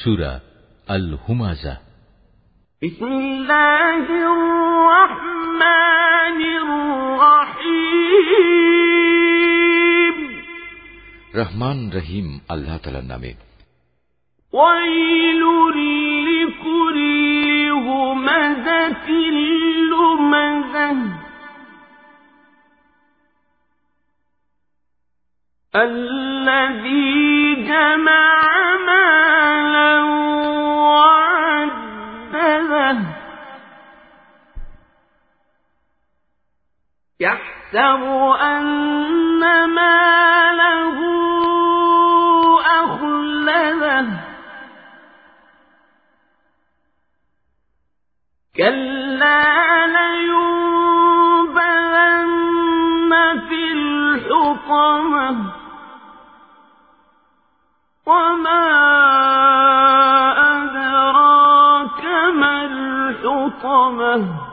সুরা আল হুমাজা بسم الله الرحمن الرحيم রহমান রহিম আল্লাহ তালার নামে ويل لكل همزة لمزة الذي جمع يحسب أن ماله أخلده كلا لينبذن في الحطمة. وما أدراك ما الحطمة.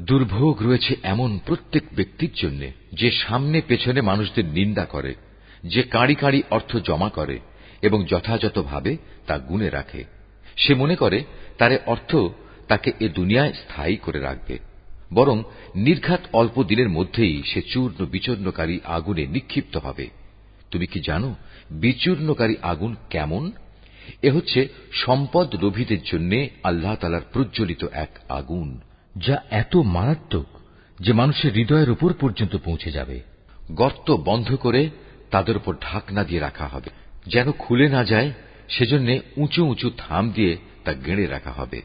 দুর্ভোগ রয়েছে এমন প্রত্যেক ব্যক্তির জন্য যে সামনে পেছনে মানুষদের নিন্দা করে, যে কাঁড়ি কাঁড়ি অর্থ জমা করে এবং যথাযথভাবে তা গুনে রাখে। সে মনে করে তার অর্থ তাকে এ দুনিয়ায় স্থায়ী করে রাখবে। বরং নির্ঘাত অল্প দিনের মধ্যেই সে চূর্ণ বিচূর্ণকারী আগুনে নিক্ষিপ্ত হবে। তুমি কি জানো বিচূর্ণকারী আগুন কেমন? এ হচ্ছে সম্পদ লোভীদের জন্য আল্লাহ তালার প্রজ্বলিত এক আগুন, যা এত মারাত্মক যে মানুষের হৃদয়ের উপর পর্যন্ত পৌঁছে যাবে। গর্ত বন্ধ করে তাদের উপর ঢাকনা দিয়ে রাখা হবে। যেন খুলে না যায়, সেজন্য উঁচু উঁচু থাম দিয়ে তা গেঁড়ে রাখা হবে।